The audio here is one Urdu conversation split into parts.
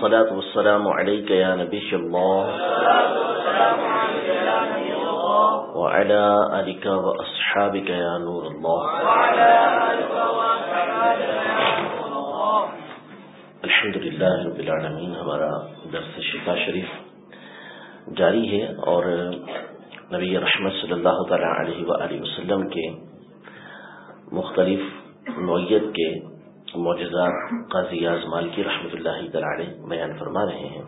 الصلاة والسلام عليك يا نبي الله. وعلى آلك وأصحابك يا نور الله. الحمد لله رب العالمين. ہمارا درس شفا شریف جاری ہے اور نبی رحمت صلی اللہ تعالی علیہ وآلہ وسلم کے مختلف نوعیت کے معجزات قاضی اعظمال کی رحمۃ اللہ تعالی بیان فرما رہے ہیں۔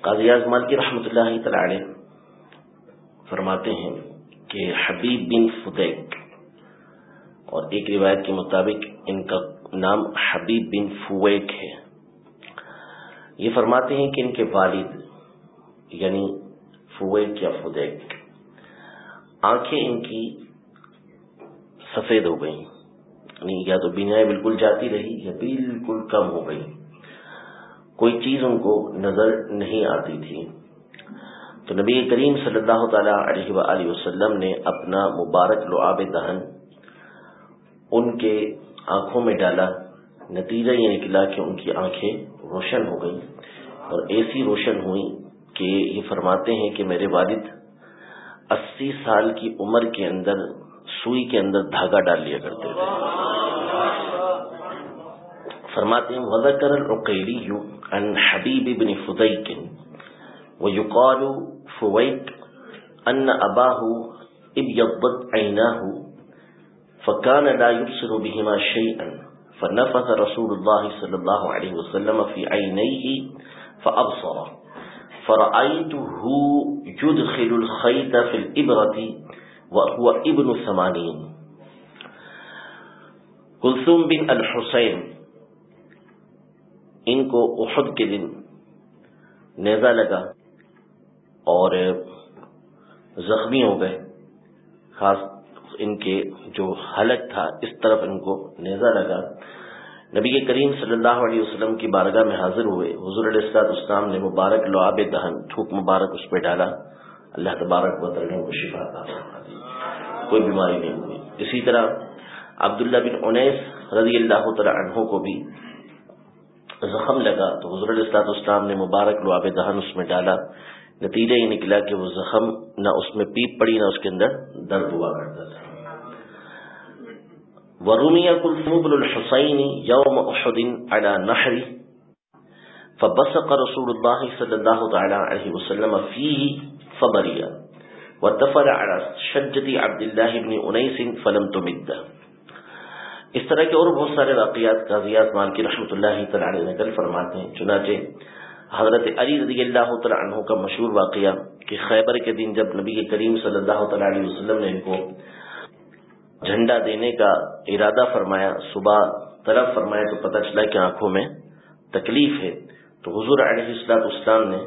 قاضی اعظمال کی رحمۃ اللہ تعالی فرماتے ہیں کہ حبیب بن فدیک اور ایک روایت کے مطابق ان کا نام حبیب بن فویک ہے۔ یہ فرماتے ہیں کہ ان کے والد یعنی فویک یا فدیک آنکھیں ان کی سفید ہو گئیں۔ یا تو بینائیں بالکل جاتی رہی یا بالکل کم ہو گئی۔ کوئی چیز ان کو نظر نہیں آتی تھی۔ تو نبی کریم صلی اللہ تعالی علیہ وآلہ وسلم نے اپنا مبارک لعاب دہن ان کے آنکھوں میں ڈالا۔ نتیجہ یہ نکلا کہ ان کی آنکھیں روشن ہو گئیں۔ اور ایسی روشن ہوئی کہ یہ فرماتے ہیں کہ میرے والد اسی سال کی عمر کے اندر سوئی کے اندر دھاگا ڈال لیا کرتے تھے۔ فرماتے ہیں وذکر العقیلی ان حبیب بن فضیق ویقال فویق ان اباہ ابیضت عیناہ فكان لا يبصر بهما شيئا فنفث رسول الله صلى الله عليه وسلم في عينيه فأبصر فرأيته يدخل الخيط في الإبرة وهو ابن ثمانين. کلثوم بن الحسین، ان کو احد کے دن نیزہ لگا اور زخمی ہو گئے، خاص ان کے جو حلق تھا، اس طرف ان کو نیزہ لگا۔ نبی کریم صلی اللہ علیہ وسلم کی بارگاہ میں حاضر ہوئے، حضور علیہ السلاط اسلام نے مبارک لعاب دہن تھوک مبارک اس پہ ڈالا۔ اللہ تبارک و تعالیٰ کو شفا تھا کوئی بیماری نہیں ہوئی۔ اسی طرح عبداللہ بن انیس رضی اللہ تعالیٰ عنہ کو بھی زخم لگا تو حضور علیہ السلاط اسلام نے مبارک لعاب دہن اس میں ڈالا۔ نتیجہ یہ نکلا کہ وہ زخم نہ اس میں پیپ پڑی نہ اس کے اندر درد ہوا کرتا تھا۔ ورمي كلثوم بن الحسين يوم أحد على نحر فبصق رسول الله صلى الله تعالى عليه وسلم فيه فبريا واتفل على شجة عبد الله بن أنيس فلم تمد اس طرح کے اور بہت سارے واقعات قاضی اعظمان کی رحمۃ اللہ تعالی نقل فرماتے ہیں. چنانچہ حضرت علی رضی اللہ تعالی عنہ کا مشہور واقعہ کہ خیبر کے دن جب نبی کریم صلی اللہ تعالی علیہ وسلم نے ان کو جھنڈا دینے کا ارادہ فرمایا، صبح طرف فرمایا تو پتہ چلا کہ آنکھوں میں تکلیف ہے، تو حضور علیہ السلاط اسلام نے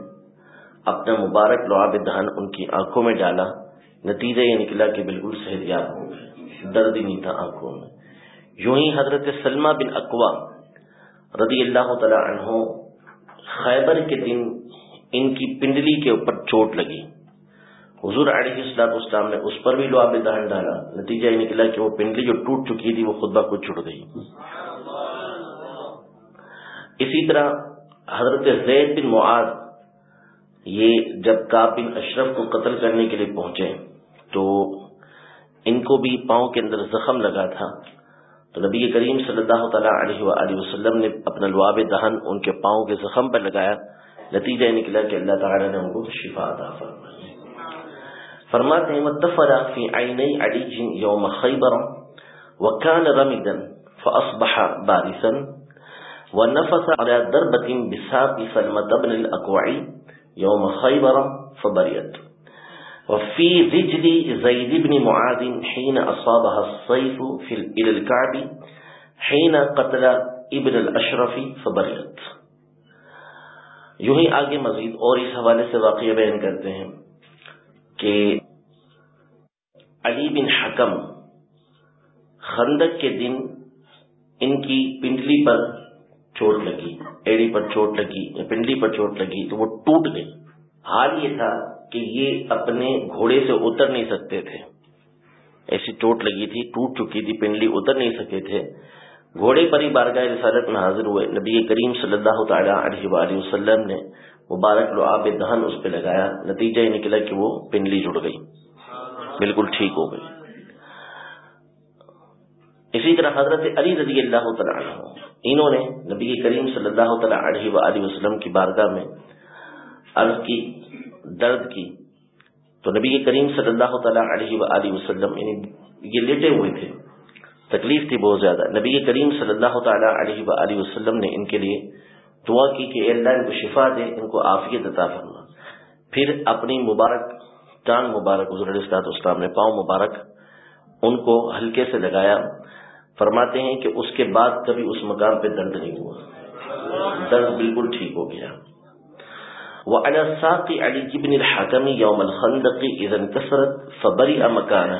اپنا مبارک لعاب دہن ان کی آنکھوں میں ڈالا۔ نتیجہ یہ نکلا کہ بالکل صحت یاب ہو گئے درد ہی نہیں تھا آنکھوں میں۔ یوں ہی حضرت سلمہ بن اقوا رضی اللہ تعالی عنہ خیبر کے دن ان کی پنڈلی کے اوپر چوٹ لگی۔ حضور علیہ السلاط اسلام نے اس پر بھی لعاب دہن ڈالا۔ نتیجہ یہ نکلا کہ وہ پنڈلی جو ٹوٹ چکی تھی وہ خود بخود چھٹ گئی۔ اسی طرح حضرت زید بن معاذ یہ جب کاب بن اشرف کو قتل کرنے کے لیے پہنچے تو ان کو بھی پاؤں کے اندر زخم لگا تھا۔ تو نبی کریم صلی اللہ تعالیٰ علیہ وآلہ وسلم نے اپنا لعاب دہن ان کے پاؤں کے زخم پر لگایا۔ نتیجہ نکلا کہ اللہ تعالیٰ نے ان کو شفا عطا فرمائی۔ فرماتے ہیں متفر فی عینی علی جن یوم خیبر وکان رمدا فاصبح بارسا ونفس على دربة بساق سلمة بن الأكوعي يوم خيبر فبريت. وفي رجل زيد بن معاذ حين أصابها الصيف في إلى الكعب، حين قتل ابن الأشرف فبريت. یوں ہی آگے مزید اور اس حوالے سے واقعہ بیان کرتے ہیں کہ علی بن حکم خندق کے دن ان کی پنڈلی پر چوٹ لگی ایڑی پر چوٹ لگی یا پنڈلی پر چوٹ لگی تو وہ ٹوٹ گئی حال یہ تھا کہ یہ اپنے گھوڑے سے اتر نہیں سکتے تھے ایسی چوٹ لگی تھی ٹوٹ چکی تھی پنڈلی اتر نہیں سکے تھے گھوڑے پر ہی بارگاہ رسالت میں حاضر ہوئے نبی کریم صلی اللہ تعالی علیہ وآلہ وسلم نے مبارک لو آب دہن اس پہ لگایا نتیجہ یہ نکلا کہ وہ پنڈلی جڑ گئی بالکل ٹھیک ہو گئی اسی طرح حضرت علی رضی اللہ تعالیٰ انہوں نے نبی کریم صلی اللہ تعالیٰ علیہ وآلہ وسلم کی بارگاہ میں عرض کی، درد کی۔ تو نبی کریم صلی اللہ تعالیٰ علیہ وآلہ وسلم یعنی یہ لیٹے ہوئے تھے، تکلیف تھی بہت زیادہ۔ نبی کریم صلی اللہ تعالیٰ علیہ وآلہ وسلم نے ان کے لیے دعا کی کہ اللہ ان کو شفا دے، ان کو عافیت عطا فرما۔ پھر اپنی مبارک، ٹانگ مبارک، حضور علیہ اسلام نے پاؤں مبارک ان کو ہلکے سے لگایا۔ فرماتے ہیں کہ اس کے بعد کبھی اس مقام پہ درد نہیں ہوا۔ درد بالکل ٹھیک ہو گیا۔ وعلى ساق علي بن الحكم يوم الخندق إذا انكسرت فبرئ مكانه۔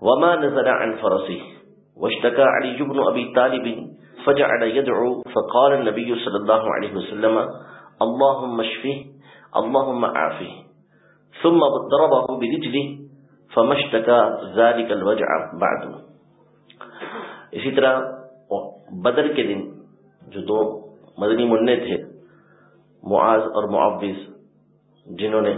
وما نزل عن فرسه۔ واشتكى علي بن أبي طالب فجعل يدعو فقال النبي صلى الله عليه وسلم، اللهم اشفه اللهم عافه ثم ضربه برجله فما اشتكى ذلك الوجع بعد اسی طرح بدر کے دن جو دو مدنی منع تھے، معاذ اور معوض جنہوں نے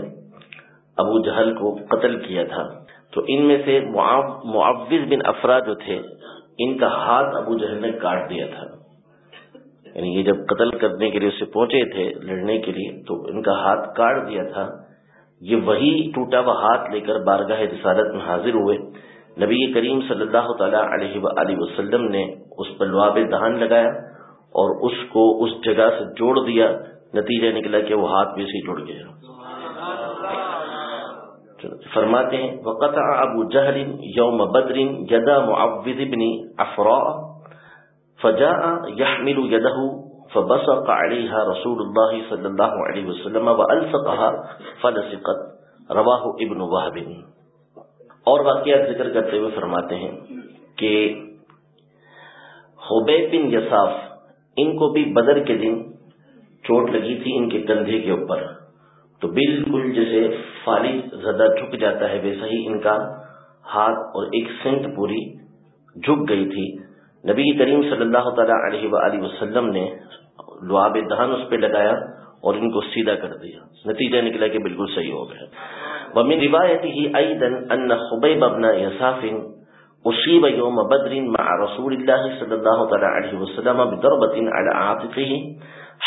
ابو جہل کو قتل کیا تھا، تو ان میں سے معوض بن افرا جو تھے، ان کا ہاتھ ابو جہل نے کاٹ دیا تھا۔ یعنی یہ جب قتل کرنے کے لیے اسے پہنچے تھے، لڑنے کے لیے، تو ان کا ہاتھ کاٹ دیا تھا۔ یہ وہی ٹوٹا ہوا ہاتھ لے کر بارگاہ رسالت میں حاضر ہوئے۔ نبی کریم صلی اللہ تعالی علیہ وآلہ وسلم نے اس پر لواب دہان لگایا اور اس کو اس جگہ سے جوڑ دیا۔ نتیجہ نکلا کہ وہ ہاتھ بھی سے جڑ گیا۔ فرماتے ہیں وقت ابو جہل یوم بدر یدا معوذ بن افرا فجاء يحمل يده فبصق عليها رسول الله صلى الله عليه وسلم والصقها فلصقت۔ رواه ابن وهب۔ اور واقعات ذکر کرتے ہوئے فرماتے ہیں کہ حبیب بن یصاف ان کو بھی بدر کے دن چوٹ لگی تھی ان کے کندھے کے اوپر۔ تو بالکل جیسے فالد زدہ جھک جاتا ہے، ویسا ہی ان کا ہاتھ اور ایک سینٹ پوری جھک گئی تھی۔ نبی کریم صلی اللہ تعالی علیہ وآلہ وسلم نے لعاب دہن اس پہ لگایا۔ اور ان کو سیدھا کر دیا۔ نتیجہ نکلا کہ بالکل صحیح ہو گیا۔ ومن روایته ايضا ان خبيب بن يساف اصيب يوم بدر مع رسول الله صلى الله عليه وسلم بضربه على عاتقه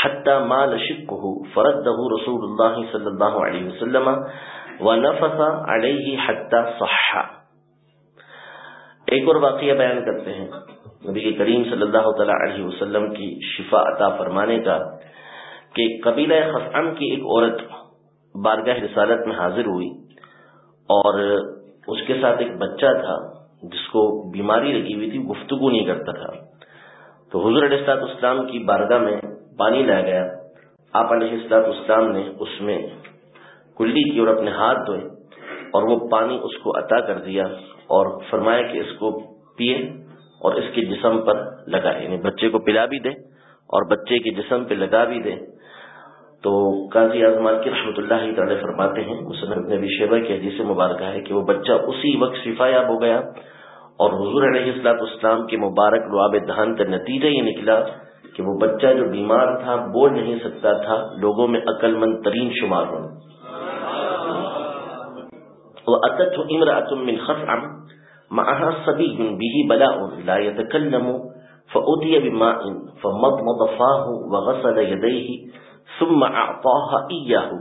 حتى مال شقه فرده رسول الله صلى الله عليه وسلم ونفث عليه حتى صح۔ ایک اور واقعہ بیان کرتے ہیں۔ نبی کریم صلی اللہ تعالی علیہ وسلم کی شفا عطا فرمانے کا کہ قبیلہ خسعم کی ایک عورت بارگاہ رسالت میں حاضر ہوئی اور اس کے ساتھ ایک بچہ تھا جس کو بیماری لگی ہوئی تھی، گفتگو نہیں کرتا تھا۔ تو حضور علیہ اسلام کی بارگاہ میں پانی لایا گیا۔ آپ علیہ السلاط اسلام نے اس میں کلی کی اور اپنے ہاتھ دھوئے اور وہ پانی اس کو عطا کر دیا اور فرمایا کہ اس کو پیے اور اس کے جسم پر لگائے یعنی بچے کو پلا بھی دے اور بچے کے جسم پہ لگا بھی دے۔ تو قاضی اعظم کی رحمۃ اللہ تعالی فرماتے ہیں مسلم نبی شیبہ کی حدیث مبارکہ ہے کہ وہ بچہ اسی وقت شفا یاب ہو گیا اور حضور علیہ السلاط اسلام کے مبارک لعاب دہان کا نتیجہ یہ نکلا کہ وہ بچہ جو بیمار تھا، بول نہیں سکتا تھا، لوگوں میں عقل مند ترین شمار ہو وأتته امرأة من خصعم معها صبي به بلاء لا يتكلم فأتي بماء فمضمض فاه وغسل يديه ثم أعطاها إياه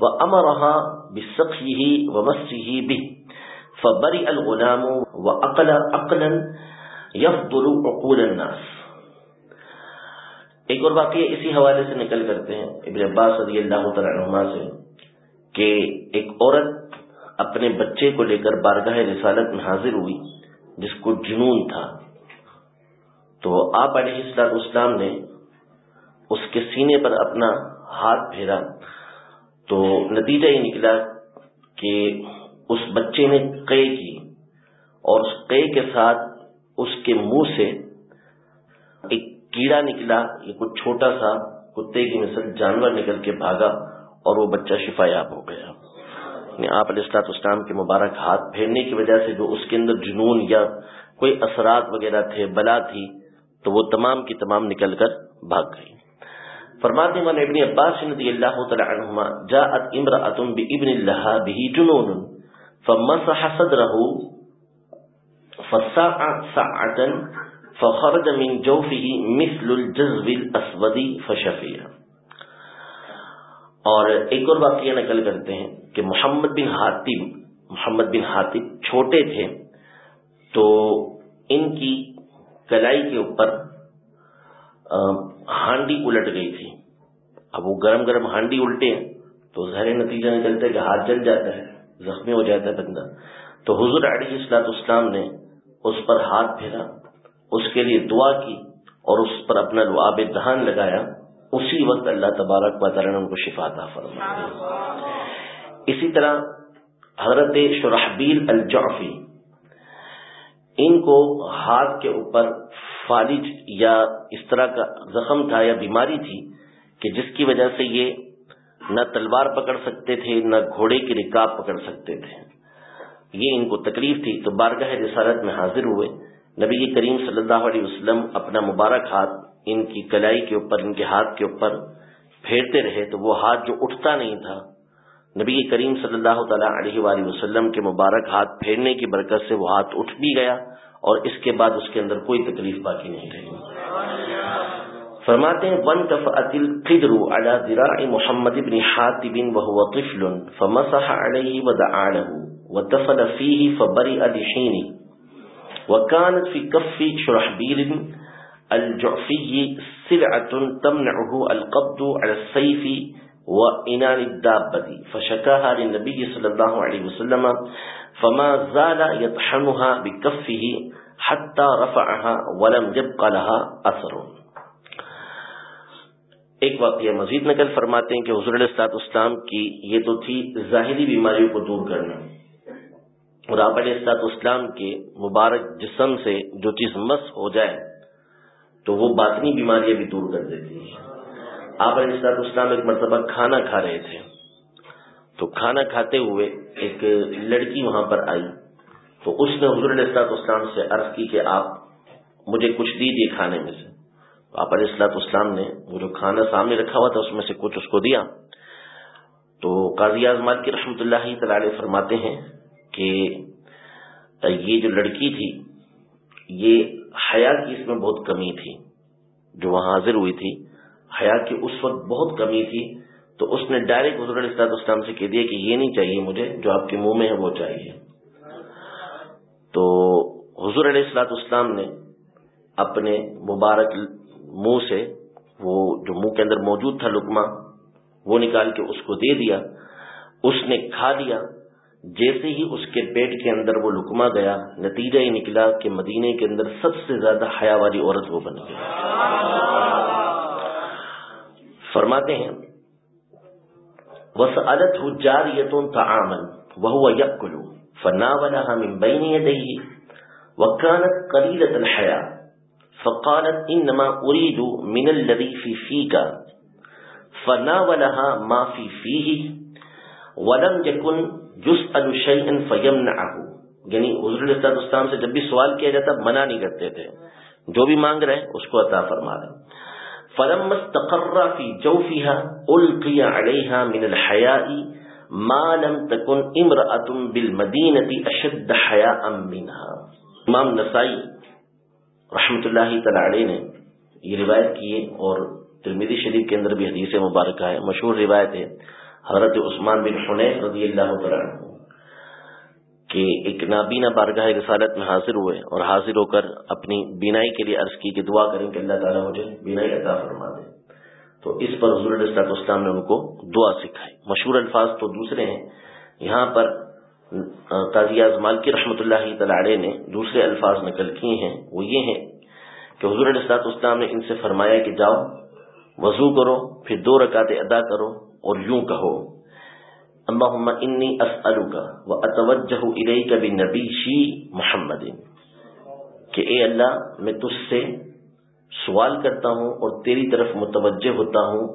وأمرها بسقيه ومسه به. فبرئ الغلام وأقل أقلا يفضل عقول الناس. ایک اور واقعہ اسی حوالے سے نکل کرتے ہیں، ابن عباس رضی اللہ تعالی عنہما سے، کہ ایک عورت اپنے بچے کو لے کر بارگاہ رسالت میں حاضر ہوئی، جس کو جنون تھا۔ تو آپ علیہ السلام اسلام نے اس کے سینے پر اپنا ہاتھ پھیرا تو نتیجہ یہ نکلا کہ اس بچے نے قے کی اور اس قے کے ساتھ اس کے منہ سے ایک کیڑا نکلا، یہ کچھ چھوٹا سا کتے کی مثل جانور نکل کے بھاگا اور وہ بچہ شفا یاب ہو گیا۔ یعنی آپ علیہ السلاط اسلام کے مبارک ہاتھ پھیرنے کی وجہ سے جو اس کے اندر جنون یا کوئی اثرات وغیرہ تھے، بلا تھی، تو وہ تمام کی تمام نکل کر بھاگ گئی۔ فرماتے من ابن عباس رضی اللہ تعالی عنہما، جاءت امرأة بابن الله به جنون، فمسح صدره فساع ساعة فخرج من جوفه مثل الجذب الاسود فشفيا اور ایک اور واقعہ نقل کرتے ہیں کہ محمد بن حاتم، محمد بن حاتم چھوٹے تھے، تو ان کی کلائی کے اوپر ہانڈی الٹ گئی تھی۔ اب وہ گرم گرم ہانڈی الٹے تو ظاہر نتیجہ نکلتا ہے کہ ہاتھ جل جاتا ہے، زخمی ہو جاتا ہے بندہ۔ تو حضور علیہ السلاط اسلام نے اس پر ہاتھ پھیرا، اس کے لیے دعا کی اور اس پر اپنا لعاب دہان لگایا۔ اسی وقت اللہ تبارک و تعالیٰ نے ان کو شفاتا فرما اسی طرح حضرت شرحبیل الجعفی، ان کو ہاتھ کے اوپر فالج یا اس طرح کا زخم تھا یا بیماری تھی کہ جس کی وجہ سے یہ نہ تلوار پکڑ سکتے تھے، نہ گھوڑے کی رکاب پکڑ سکتے تھے۔ یہ ان کو تکلیف تھی۔ تو بارگاہ رسالت میں حاضر ہوئے۔ نبی کریم صلی اللہ علیہ وسلم اپنا مبارک ہاتھ ان کی کلائی کے اوپر، ان کے ہاتھ کے اوپر پھیرتے رہے تو وہ ہاتھ جو اٹھتا نہیں تھا، نبی کریم صلی اللہ تعالیٰ علیہ وآلہ وسلم کے مبارک ہاتھ پھیرنے کی برکت سے وہ ہاتھ اٹھ بھی گیا اور اس کے بعد اس کے اندر کوئی تکلیف باقی نہیں رہی۔ فرماتے ہیں، ون تفعت القدر على ذراع محمد بن حاتب وهو طفل فمسح عليه ودعا له وتفل فيه فبرئ لحين وكانت في كف شرحبيل الجعفي سلعة تمنعه القبض على السيف وإنان الدابة فشكاها للنبي صلى الله عليه وسلم فما زال يطحنها بكفه حتى رفعها ولم يبق لها أثر. ایک واقعہ مزید نقل فرماتے ہیں کہ حضور علیہ السلاط اسلام کی یہ تو تھی ظاہری بیماریوں کو دور کرنا. اور آپ علیہ السلاط اسلام کے مبارک جسم سے جو چیز مس ہو جائے تو وہ باطنی بیماریاں بھی دور کر دیتی ہیں. آپ علیہ السلاط اسلام ایک مرتبہ کھانا کھا رہے تھے. تو کھانا کھاتے ہوئے ایک لڑکی وہاں پر آئی۔ تو اس نے حضور علیہ السلاط اسلام سے عرض کی کہ آپ مجھے کچھ دیجیے کھانے میں سے۔ آپ علیہ السلاط اسلام نے وہ جو کھانا سامنے رکھا ہوا تھا اس میں سے کچھ اس کو دیا۔ تو قاضی اعظمات کی رحمت اللہ تعالی فرماتے ہیں کہ یہ جو لڑکی تھی، یہ حیا کی اس میں بہت کمی تھی۔ جو وہاں حاضر ہوئی تھی، حیا کی اس وقت بہت کمی تھی تو اس نے ڈائریکٹ حضور علیہ السلاط اسلام سے کہہ دیا کہ یہ نہیں چاہیے مجھے، جو آپ کے منہ میں ہے وہ چاہیے۔ تو حضور علیہ السلاط اسلام نے اپنے مبارک منہ سے وہ جو منہ کے اندر موجود تھا لکما وہ نکال کے اس کو دے دیا۔ اس نے کھا لیا۔ جیسے ہی اس کے پیٹ کے اندر وہ لکما گیا، نتیجہ یہ نکلا کہ مدینے کے اندر سب سے زیادہ حیا والی عورت وہ بن گئی۔ فرماتے ہیں وسألت ہو جاریتوں تعامن وهو يأكل، فناولها من بين يديه وكانت قليلة الحياة، فقالت انما اريد من الذي في فيك، فناولها ما في فيه، ولم يكن يسأل شيئا فيمنعه. یعنی حضور علیہ الصلوۃ سے جب بھی سوال کیا جاتا، منع نہیں کرتے تھے۔ جو بھی مانگ رہے، اس کو عطا فرما رہے فلما استقر في جوفها القي عليها من الحياء ما لم تكن امراه بالمدينه اشد حياء منها. امام نسائی رحمت اللہ تعالی نے یہ روایت کی ہے اور ترمیدی شریف کے اندر بھی حدیث مبارکہ ہے، مشہور روایت ہے، حضرت عثمان بن حنیف رضی اللہ تعالی کہ ایک نابینا بارگاہ رسالت میں حاضر ہوئے اور حاضر ہو کر اپنی بینائی کے لیے عرض کی کہ دعا کریں کہ اللہ تعالیٰ مجھے بینائی عطا فرما دے۔ تو اس پر حضور علیہ اسلام نے ان کو دعا سکھائی۔ مشہور الفاظ تو دوسرے ہیں۔ یہاں پر قاضی اعظمال کی رحمۃ اللہ تعالی نے دوسرے الفاظ نقل کیے ہیں۔ وہ یہ ہیں کہ حضور السلاط اسلام نے ان سے فرمایا کہ جاؤ، وضو کرو، پھر دو رکعتیں ادا کرو اور یوں کہو۔ اللہم انی اسألوکا و اتوجہ الیک بنبی شی محمد. کہ اے اللہ، میں تجھ سے سوال کرتا ہوں اور تیری طرف متوجہ ہوتا ہوں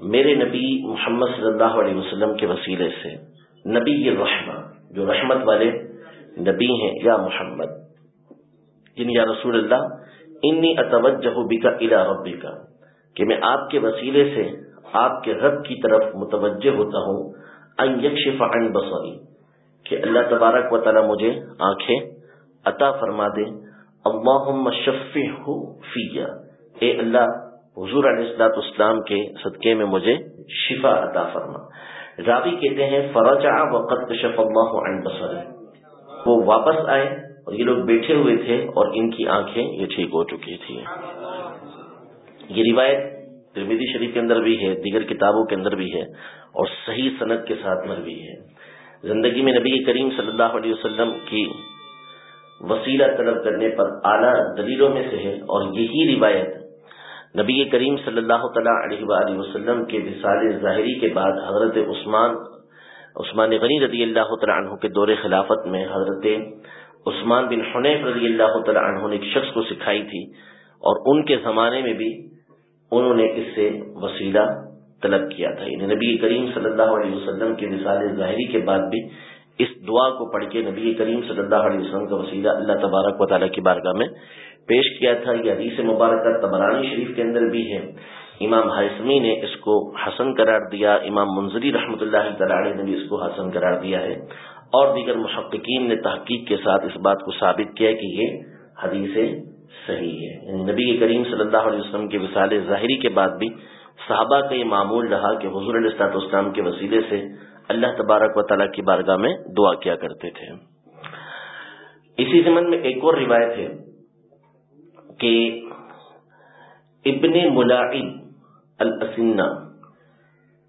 میرے نبی محمد صلی اللہ علیہ وسلم کے وسیلے سے. نبی الرحمہ، جو رحمت والے نبی ہیں، یا محمد. یعنی یا رسول اللہ انی اتوجہ بکا الى ربکا کہ میں آپ کے وسیلے سے، آپ کے رب کی طرف متوجہ ہوتا ہوں ان یکشف عن بصری، کہ اللہ تبارک و تعالی مجھے آنکھیں عطا فرما دے۔ اللہم شفہ فیا اے اللہ، حضور علیہ السلاط اسلام کے صدقے میں مجھے شفا عطا فرما۔ راوی کہتے ہیں، فرجع وقت شف اللہ عن بصری وہ واپس آئے اور یہ لوگ بیٹھے ہوئے تھے اور ان کی آنکھیں یہ ٹھیک ہو چکی تھی یہ روایت ترمیدی شریف کے اندر بھی ہے، دیگر کتابوں کے اندر بھی ہے، اور صحیح صنعت کے ساتھ میں بھی ہے۔ زندگی میں نبی کریم صلی اللہ علیہ وسلم کی وسیلہ طلب کرنے پر اعلیٰ دلیلوں میں سے ہے، اور یہی روایت نبی کریم صلی اللہ تعالیٰ علیہ وآلہ وسلم کے وسال ظاہری کے بعد حضرت عثمان عثمان غنی رضی اللہ تعالیٰ عنہ کے دور خلافت میں حضرت عثمان بن حنیف رضی اللہ تعالیٰ عنہ نے ایک شخص کو سکھائی تھی، اور ان کے زمانے میں بھی انہوں نے اس سے وسیلہ طلب کیا تھا۔ یعنی نبی کریم صلی اللہ علیہ وسلم کے مثال ظاہری کے بعد بھی اس دعا کو پڑھ کے نبی کریم صلی اللہ علیہ وسلم کا وسیلہ اللہ تبارک و تعالیٰ کی بارگاہ میں پیش کیا تھا۔ یہ حدیث مبارکہ تبرانی شریف کے اندر بھی ہے۔ امام حسمی نے اس کو حسن قرار دیا، امام منظری رحمۃ اللہ تعالی نے بھی اس کو حسن قرار دیا ہے۔ اور دیگر محققین نے تحقیق کے ساتھ اس بات کو ثابت کیا کہ یہ حدیث صحیح ہے۔ یعنی نبی کریم صلی اللہ علیہ وسلم کے وسال ظاہری کے بعد بھی صحابہ کا یہ معمول رہا کہ حضور علیہ اسلام کے وسیلے سے اللہ تبارک و تعالیٰ کی بارگاہ میں دعا کیا کرتے تھے۔ اسی زمن میں ایک اور روایت ہے کہ ابن ملاعب الاسنہ،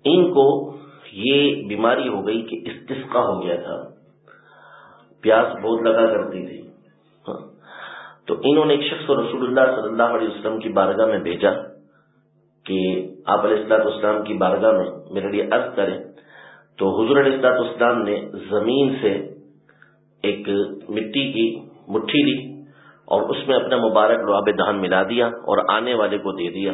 ان کو یہ بیماری ہو گئی کہ استسقا ہو گیا تھا۔ پیاس بہت لگا کرتی تھی۔ تو انہوں نے ایک شخص کو رسول اللہ صلی اللہ علیہ وسلم کی بارگاہ میں بھیجا کہ آپ علیہ السلاط اسلام کی بارگاہ میں میرے لیے عرض کریں۔ تو حضور علیہ السلاط اسلام نے زمین سے ایک مٹی کی مٹھی لی اور اس میں اپنا مبارک لعاب دہن ملا دیا اور آنے والے کو دے دیا۔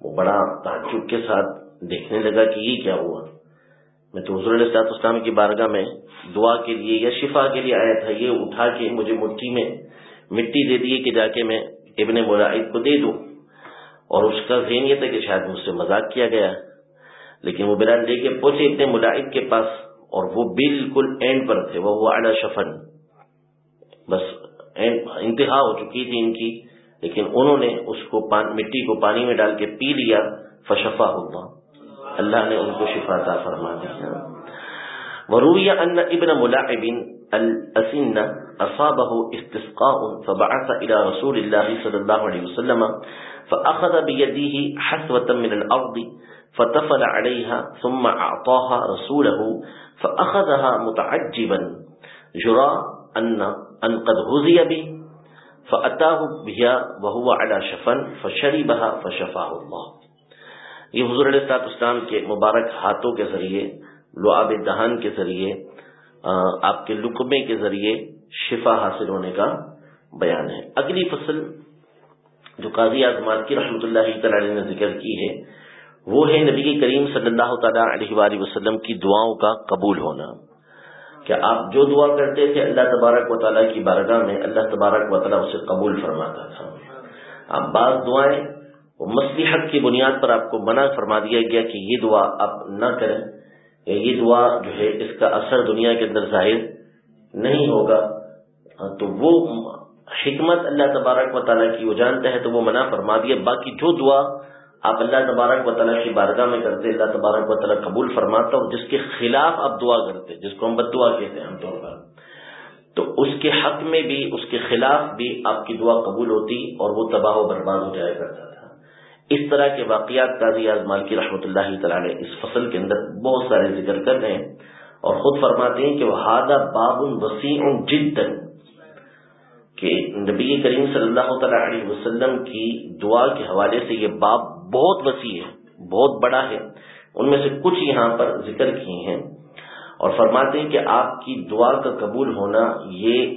وہ بڑا تعجب کے ساتھ دیکھنے لگا کہ یہ کیا ہوا۔ میں تو حضور علیہ اسلام کی بارگاہ میں دعا کے لیے یا شفا کے لیے آیا تھا، یہ اٹھا کے مجھے مٹھی میں مٹی دے دیے کہ جا کے میں ابن ملاعد کو دے دوں۔ اور اس کا ذہن یہ تھا کہ شاید مجھ سے مذاق کیا گیا۔ لیکن وہ بلال لے کے پہنچے ابن ملاعد کے پاس اور وہ بالکل اینڈ پر تھے۔ وہ اعلی شفن۔ بس انتہا ہو چکی تھی ان کی۔ لیکن انہوں نے اس کو پان، مٹی کو پانی میں ڈال کے پی لیا۔ فشفا ہوتا اللہ نے ان کو شفا عطا فرما دیا۔ وروي ان ابن ملاعب الاسن اصابه استسقاء فبعث الى رسول الله صلى الله عليه وسلم فاخذ بيده حسوه من الارض فتفل عليها ثم اعطاها رسوله فاخذها متعجبا. جرى ان ان قد غزي به فاتاه بها وهو على شفن فشربها فشفاه الله. یہ حضور علیہ السلاط اسلام کے مبارک ہاتھوں کے ذریعے، لعاب دہن کے ذریعے آپ کے لقمے کے ذریعے شفا حاصل ہونے کا بیان ہے۔ اگلی فصل جو قاضی اعظمان کی رحمۃ اللہ تعالی نے ذکر کی ہے، وہ ہے نبی کریم صلی اللہ تعالیٰ علیہ وآلہ وسلم کی دعاؤں کا قبول ہونا۔ کہ آپ جو دعا کرتے تھے اللہ تبارک و تعالیٰ کی بارگاہ میں، اللہ تبارک و تعالیٰ اسے قبول فرماتا تھا۔ آپ بعض دعائیں مسلحت کی بنیاد پر آپ کو منع فرما دیا گیا کہ یہ دعا آپ نہ کریں۔ یہ دعا جو ہے، اس کا اثر دنیا کے اندر ظاہر نہیں ہوگا، تو وہ حکمت اللہ تبارک و تعالیٰ کی، وہ جانتا ہے، تو وہ منع فرما دیا۔ باقی جو دعا آپ اللہ تبارک و تعالیٰ کی بارگاہ میں کرتے، اللہ تبارک و تعالیٰ قبول فرماتا اور جس کے خلاف آپ دعا کرتے، جس کو ہم بد دعا کہتے ہیں عام طور پر، تو اس کے حق میں بھی، اس کے خلاف بھی آپ کی دعا قبول ہوتی اور وہ تباہ و برباد ہو جایا کرتا تھا۔ اس طرح کے واقعات قاضی اعظمان کی رحمۃ اللہ تعالی اس فصل کے اندر بہت سارے ذکر کر رہے ہیں اور خود فرماتے ہیں کہ وہ ہادہ باب وسیع جدا کہ نبی کریم صلی اللہ تعالی علیہ وسلم کی دعا کے حوالے سے یہ باب بہت وسیع ہے، بہت بڑا ہے۔ ان میں سے کچھ یہاں پر ذکر کیے ہیں۔ اور فرماتے ہیں کہ آپ کی دعا کا قبول ہونا یہ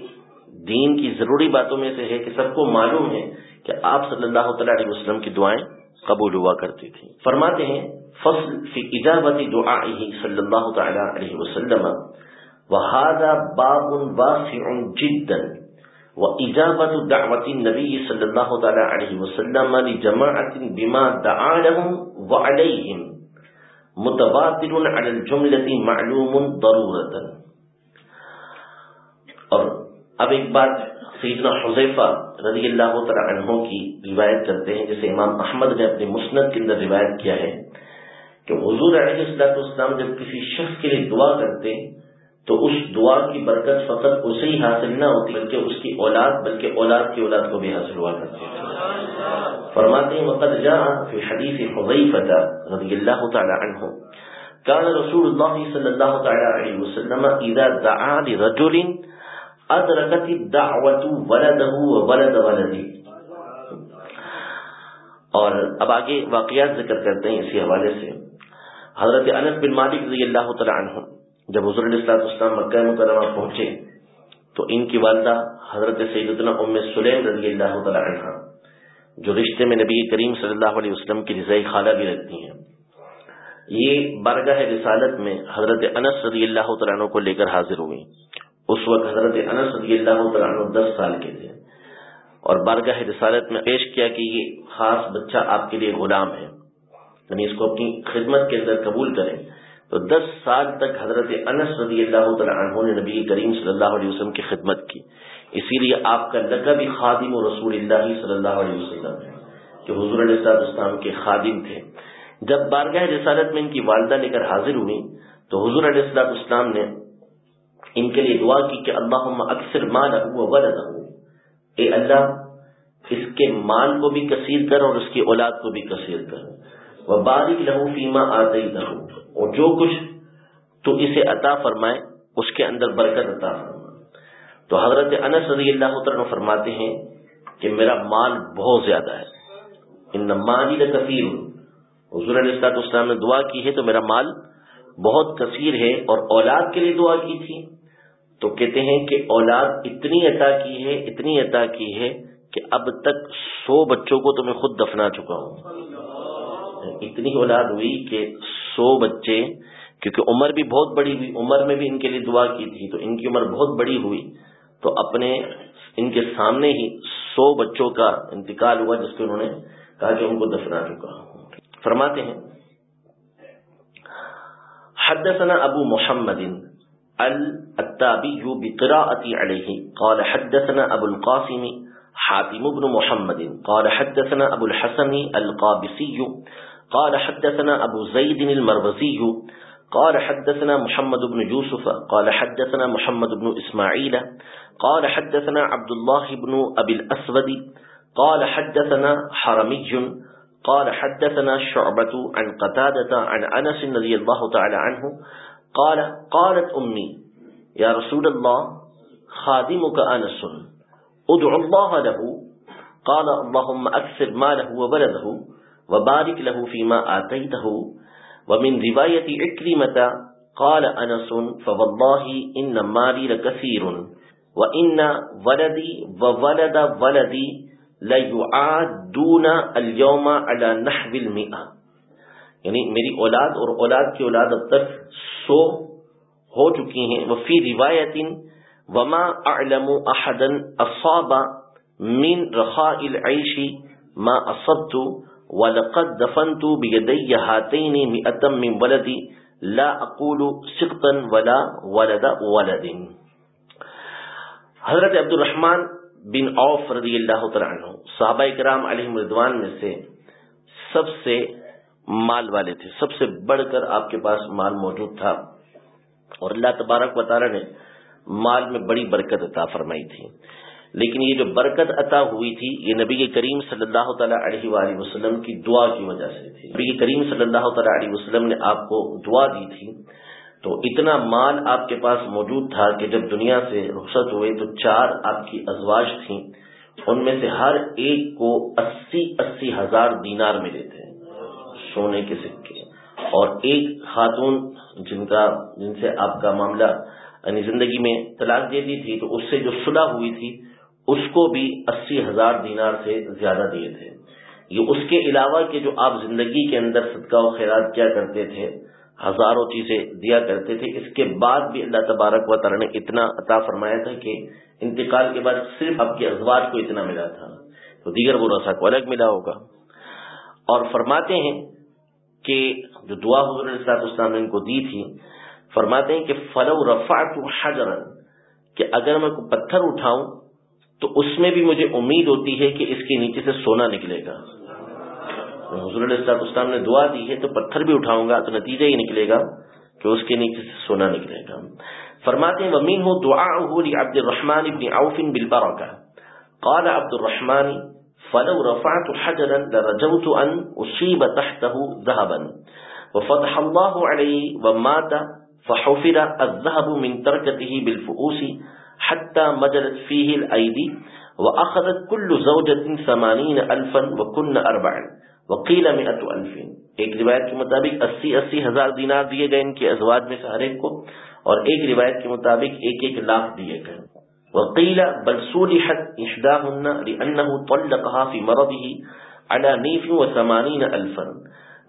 دین کی ضروری باتوں میں سے ہے کہ سب کو معلوم ہے کہ آپ صلی اللہ تعالی علیہ وسلم کی دعائیں قبول ہوا کرتی تھی۔ فرماتے ہیں فصل فی اجابت دعائه صلی اللہ تعالی علیہ وسلم وهذا باب واسع جدا واجابت دعوت النبي صلی اللہ تعالی علیہ وسلم لجماعه بما دعا لهم وعليهم متبادر علی الجملة معلوم ضرورتا۔ اور اب ایک بات سیدنا حضیفہ رضی اللہ تعالی عنہ کی روایت کرتے ہیں، جسے امام احمد نے اپنے مسند کے اندر روایت کیا ہے کہ حضور علیہ السلاط اسلام جب کسی شخص کے لیے دعا کرتے تو اس دعا کی برکت فقط اسے ہی حاصل نہ ہوتی، بلکہ اس کی اولاد، بلکہ اولاد کی اولاد کو بھی حاصل ہوا کرتے فرماتے ہیں وقت جا فی حدیث حضیفہ رضی اللہ تعالی عنہ كان رسول الله صلى الله تعالى عليه وسلم اذا دعا لرجل ادرکت الدعوت ولده وولد ولده. اور اب آگے واقعات ذکر کرتے ہیں اسی حوالے سے. حضرت انس بن مالک رضی اللہ تعالی عنہ جب حضور علیہ السلام اسلام مکہ مکرمہ پہنچے تو ان کی والدہ حضرت سیدتنا ام سلیم رضی اللہ تعالی عنہ، جو رشتے میں نبی کریم صلی اللہ علیہ وسلم کی رضائی خالہ بھی رکھتی ہیں۔ یہ بارگاہ رسالت میں حضرت انس رضی اللہ تعالیٰ عنہ کو لے کر حاضر ہوئی اس وقت حضرت انس رضی اللہ عنہ دس سال کے تھے۔ اور بارگاہ رسالت میں پیش کیا کہ یہ خاص بچہ آپ کے لیے غلام ہے۔ یعنی اس کو اپنی خدمت کے اندر قبول کریں۔ تو دس سال تک حضرت انس رضی اللہ تعالیٰ عنہ نے نبی کریم صلی اللہ علیہ وسلم کی خدمت کی۔ اسی لیے آپ کا لقب بھی خادم و رسول اللہ صلی اللہ علیہ وسلم ہے کہ حضور علیہ السلام کے خادم تھے۔ جب بارگاہ رسالت میں ان کی والدہ لے کر حاضر ہوئی تو حضور علیہ السلام نے ان کے لیے دعا کی کہ اللہ اکثر مال اے اللہ، اس کے مال کو بھی کثیر کر اور اس کی اولاد کو بھی کثیر کر۔ وہ بارک لہو فیما آتے اور جو کچھ تو اسے عطا فرمائے، اس کے اندر برکت عطا فرمائے۔ تو حضرت انس رضی اللہ عنہ فرماتے ہیں کہ میرا مال بہت زیادہ ہے۔ ان مالی کثیر حضور علیہ السلاط اسلام نے دعا کی ہے تو میرا مال بہت کثیر ہے اور اولاد کے لیے دعا کی تھی۔ تو کہتے ہیں کہ اولاد اتنی عطا کی ہے، اتنی عطا کی ہے کہ اب تک سو بچوں کو تو میں خود دفنا چکا ہوں۔ اتنی اولاد ہوئی کہ سو بچے، کیونکہ عمر بھی بہت بڑی ہوئی، عمر میں بھی ان کے لیے دعا کی تھی، تو ان کی عمر بہت بڑی ہوئی۔ تو اپنے ان کے سامنے ہی سو بچوں کا انتقال ہوا، جس کو انہوں نے کہا کہ ان کو دفنا چکا ہوں۔ فرماتے ہیں، حدثنا ابو محمد التابي بقراءة عليه قال حدثنا أبو القاسم حاتم بن محمد. قال حدثنا أبو الحسن القابسي قال حدثنا أبو زيد المروزي قال حدثنا محمد بن يوسف قال حدثنا محمد بن إسماعيل قال حدثنا عبد الله بن أبي الأسود قال حدثنا حرمي قال حدثنا شعبة عن قتادة عن أنس رضي الله تعالى عنه قال، قالت امي يا رسول الله، خادمك انس ادعو الله له. قال، اللهم اكثر ماله وبلده وبارك له فيما آتيته. ومن رواية عكرمة، قال أنس، فوالله إن مالي لكثير، وإن ولدي وولد ولدي ليعادون اليوم على نحو المئة. یعنی میری اولاد اور اولاد کی اولاد اب تک سو ہو چکی ہیں۔ وفی روایت وما اعلم احدا اصاب من رخاء العيش ما اصبت ولقد دفنت بيدي هاتين مئة من ولدي لا اقول سقطا ولا ولد ولد۔ حضرت عبد الرحمن بن عوف رضی اللہ تعالیٰ عنہ، صحابہ کرام علیہ رضوان میں سے سب سے مال والے تھے۔ سب سے بڑھ کر آپ کے پاس مال موجود تھا۔ اور اللہ تبارک وطالعہ نے مال میں بڑی برکت عطا فرمائی تھی۔ لیکن یہ جو برکت عطا ہوئی تھی، یہ نبی کریم صلی اللہ تعالیٰ علیہ وآلہ وسلم کی دعا کی وجہ سے تھی۔ نبی کریم صلی اللہ تعالیٰ علیہ وسلم نے آپ کو دعا دی تھی۔ تو اتنا مال آپ کے پاس موجود تھا کہ جب دنیا سے رخصت ہوئے تو چار آپ کی ازواج تھیں۔ ان میں سے ہر ایک کو اسی اسی ہزار دینار ملے تھے۔ سونے کے سکے۔ اور ایک خاتون جن کا، جن سے آپ کا معاملہ یعنی زندگی میں طلاق دے دی تھی، تو اس سے جو صلح ہوئی تھی، اس کو بھی اسی ہزار دینار سے زیادہ دیے تھے۔ یہ اس کے علاوہ کہ جو آپ زندگی کے اندر صدقہ و خیرات کیا کرتے تھے، ہزاروں چیزیں دیا کرتے تھے، اس کے بعد بھی اللہ تبارک و تعالی نے اتنا عطا فرمایا تھا کہ انتقال کے بعد صرف آپ کے ازواج کو اتنا ملا تھا۔ تو دیگر وہ رسا کو الگ ملا ہوگا۔ اور فرماتے ہیں کہ جو دعا حضور اسلام نے ان کو دی تھی، فرماتے ہیں کہ فلو رفا حجرا، کہ اگر میں کوئی پتھر اٹھاؤں تو اس میں بھی مجھے امید ہوتی ہے کہ اس کے نیچے سے سونا نکلے گا۔ حضور اسلام نے دعا دی ہے تو پتھر بھی اٹھاؤں گا تو نتیجہ ہی نکلے گا کہ اس کے نیچے سے سونا نکلے گا۔ فرماتے ہیں ومین ہو دعا عبد الرحمان ابن عوف بالبرکہ۔ قال عبد الرحمن فلو رفعت حجرا لرجوت ان اصيب تحته ذهبا. وفتح الله عليه ومات فحفر الذهب من تركته بالفؤوس حتى مجلت فيه الايدي واخذت كل زوجة ثمانين الفا وكن اربعا وکیل میں اتو الفین ایک روایت کے مطابق اسی اسی ہزار دینار دیے گئے ان کے ازواج میں سے ہر ایک کو اور ایک روایت کے مطابق ایک ایک لاکھ دیے گئے. وقیل بل صلحت احداهن لانه طلقها في مرضه على نيف وثمانين الفا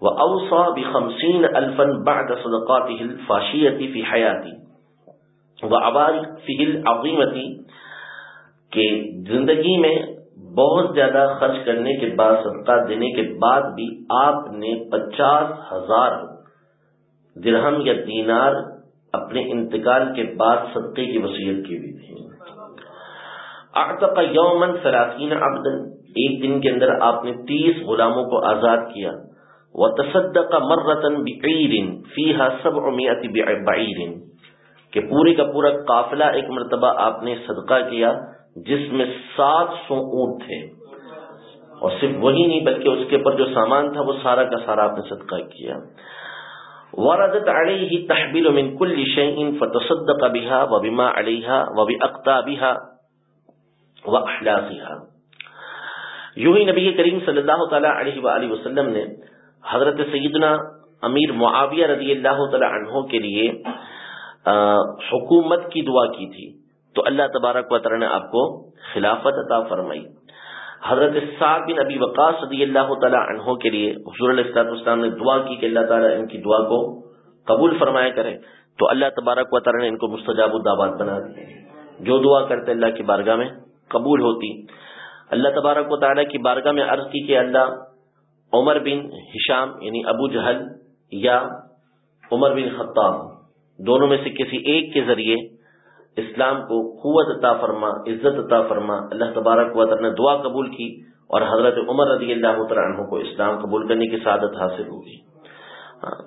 واوصى بخمسين الفا بعد صدقاته الفاشيه في حياته. وعبارته العظيمه کہ زندگی میں بہت زیادہ خرچ کرنے کے بعد، صدقہ دینے کے بعد بھی آپ نے پچاس ہزار درہم یا دینار اپنے انتقال کے بعد صدقے کی وصیت کی بھی تھی۔ اعتق یومن سلاطین عبدن ایک دن کے اندر آپ نے تیس غلاموں کو آزاد کیا۔ وہ تصدق مرتن بعیر، فیہا سبع میت بعیر۔ کہ پورے کا پورا قافلہ ایک مرتبہ آپ نے صدقہ کیا، جس میں سات سو اونٹ تھے۔ اور صرف وہی نہیں، بلکہ اس کے اوپر جو سامان تھا، وہ سارا کا سارا آپ نے صدقہ کیا۔ وردت علیہ تحبیل من کل شیء فتصدق بها وبما علیها وباقطابها واحلاسها یوں ہی نبی کریم صلی اللہ تعالی علیہ وآلہ وسلم نے حضرت سیدنا امیر معاویہ رضی اللہ تعالی عنہ کے لیے حکومت کی دعا کی تھی۔ تو اللہ تبارک و تعالی نے آپ کو خلافت عطا فرمائی۔ حضرت سعد بن ابی وقاص رضی اللہ تعالی عنہ کے لیے حضور علیہ الصلوۃ والسلام نے دعا کی کہ اللہ تعالی ان کی دعا کو قبول فرمایا کرے۔ تو اللہ تبارک و تعالی نے ان کو مستجاب الدعوات بنا دی جو دعا کرتے اللہ کی بارگاہ میں قبول ہوتی۔ اللہ تبارک و تعالی کی بارگاہ میں عرض کی کہ اللہ عمر بن ہشام یعنی ابو جہل یا عمر بن خطاب، دونوں میں سے کسی ایک کے ذریعے اسلام کو قوت عطا فرما، عزت عطا فرما۔ اللہ تبارک و نے دعا قبول کی اور حضرت عمر رضی اللہ عنہ کو اسلام قبول کرنے کی سعادت حاصل ہوگی ہاں۔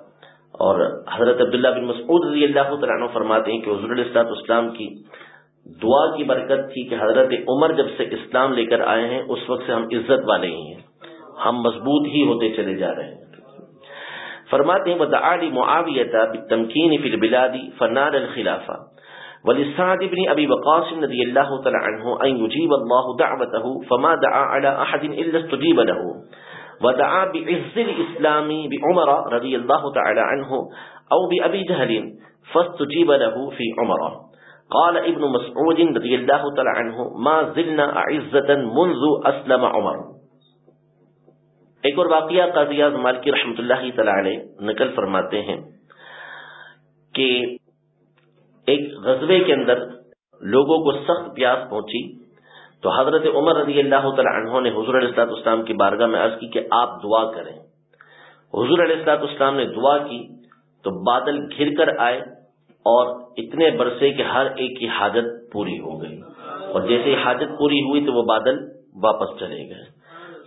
اور حضرت عبداللہ بن مسعود رضی اللہ عنہ فرماتے ہیں کہ حضور الاسلام اسلام کی دعا کی برکت تھی کہ حضرت عمر جب سے اسلام لے کر آئے ہیں، اس وقت سے ہم عزت والے ہی ہیں۔ ہم مضبوط ہی ہوتے چلے جا رہے ہیں۔ فرماتے ہیں وہ معاویتا تمکین فی البلادی فنار الخلافہ ولسعد بن ابي وقاص رضي الله تعالى عنه ان يجيب الله دعوته فما دعا على احد الا استجيب له ودعا بعز الاسلام بعمر رضي الله تعالى عنه او بابي جهل فاستجيب له في عمر قال ابن مسعود رضي الله تعالى عنه ما زلنا اعزه منذ اسلم عمر. ایک اور واقعہ قاضی اعظم مالکی رحمۃ اللہ تعالی علیہ نقل فرماتے ہیں کہ ایک غزبے کے اندر لوگوں کو سخت پیاس پہنچی۔ تو حضرت عمر رضی اللہ تعالی عنہ نے حضور علیہ السلاط اسلام کی بارگاہ میں عرض کی کہ آپ دعا کریں۔ حضور علیہ السلاط اسلام نے دعا کی تو بادل گھر کر آئے۔ اور اتنے برسے کہ ہر ایک کی حاجت پوری ہو گئی۔ اور جیسے حاجت پوری ہوئی تو وہ بادل واپس چلے گئے۔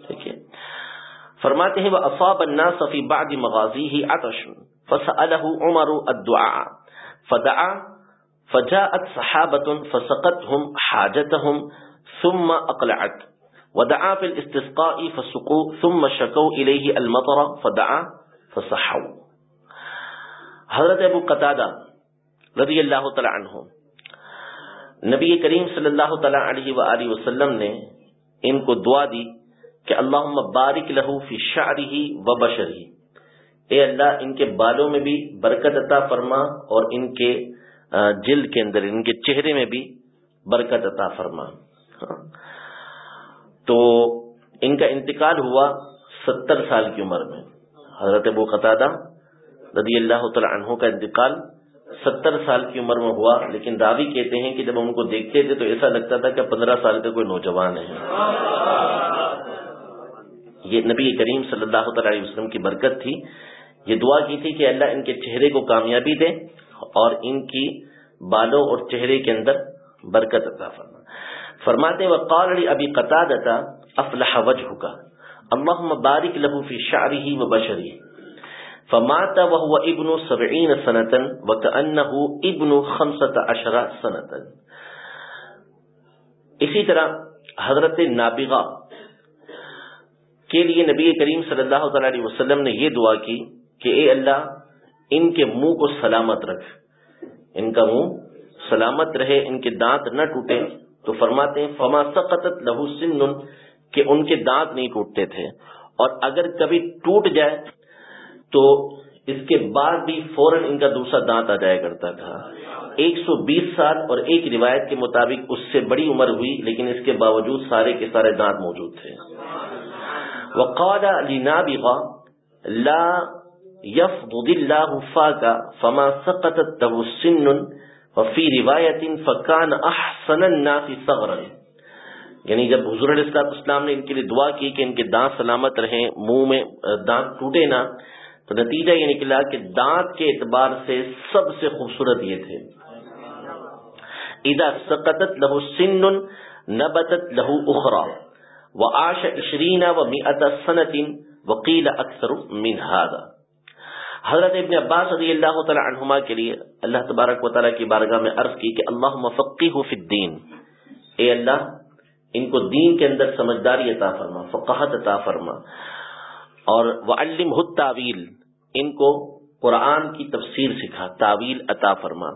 ٹھیک ہے۔ فرماتے ہیں وہ افاب الناس فی بعد مغازی ہی آتش فسألہ عمر الدعاء فدعا فجاءت صحابة فسقتهم حاجتهم ثم أقلعت ودعا في الاستسقاء فسقوا ثم شكوا إليه المطر فدعا فصحوا۔ حضرت ابو قتادہ رضی اللہ تعالی عنہ۔ نبی کریم صلی اللہ تعالی علیہ وآلہ وسلم نے ان کو دعا دی کہ اللہ بارک لہو فی شعری و بشری اے اللہ، ان کے بالوں میں بھی برکت عطا فرما اور ان کے جلد کے اندر، ان کے چہرے میں بھی برکت عطا فرما۔ ہاں۔ تو ان کا انتقال ہوا ستر سال کی عمر میں۔ حضرت ابو قطادہ رضی اللہ تعالی عنہ کا انتقال ستر سال کی عمر میں ہوا، لیکن راوی کہتے ہیں کہ جب ہم ان کو دیکھتے تھے تو ایسا لگتا تھا کہ پندرہ سال کے کوئی نوجوان ہے یہ نبی کریم صلی اللہ تعالی علیہ وسلم کی برکت تھی۔ یہ دعا کی تھی کہ اللہ ان کے چہرے کو کامیابی دے اور ان کی بالوں اور چہرے کے اندر برکت عطا فرما۔ فرماتے وقال علی ابی قطادتا افلح وجهك اللهم بارك له في شعره وبشره فمات وهو ابن سبعین سنتن وكأنه ابن خمسة عشر سنتن اسی طرح حضرت نابغہ کے لیے نبی کریم صلی اللہ تعالی علیہ وسلم نے یہ دعا کی کہ اے اللہ، ان کے منہ کو سلامت رکھ۔ ان کا منہ سلامت رہے، ان کے دانت نہ ٹوٹے۔ تو فرماتے ہیں، فما سقطت لہو سن کہ ان کے دانت نہیں ٹوٹتے تھے۔ اور اگر کبھی ٹوٹ جائے تو اس کے بعد بھی فوراً ان کا دوسرا دانت آ جایا کرتا تھا۔ ایک سو بیس سال اور ایک روایت کے مطابق اس سے بڑی عمر ہوئی، لیکن اس کے باوجود سارے کے سارے دانت موجود تھے۔ وقال لنابغا، لا يفضل الله فاك فما سقطت له سن، وفي روایت فكان احسن الناس صغرا۔ یعنی جب حضور علیہ السلام اسلام نے ان کے لیے دعا کی کہ ان کے دانت سلامت رہیں، منہ میں دانت ٹوٹے نہ تو نتیجہ یہ نکلا کہ دانت کے اعتبار سے سب سے خوبصورت یہ تھے۔ اذا سقطت له سن نبتت له اخرى وعاش عشرین و مئت سنت وقیل اکثر من هذا۔ حضرت ابن عباس رضی اللہ تعالی عنہما کے لیے اللہ تبارک و تعالی کی بارگاہ میں عرض کی کہ اللہم فقیہ فی الدین۔ اے اللہ، ان کو دین کے اندر سمجھداری عطا فرما فقہت عطا فرما۔ اور وعلم التاویل ان کو قرآن کی تفسیر سکھا، تعویل عطا فرما۔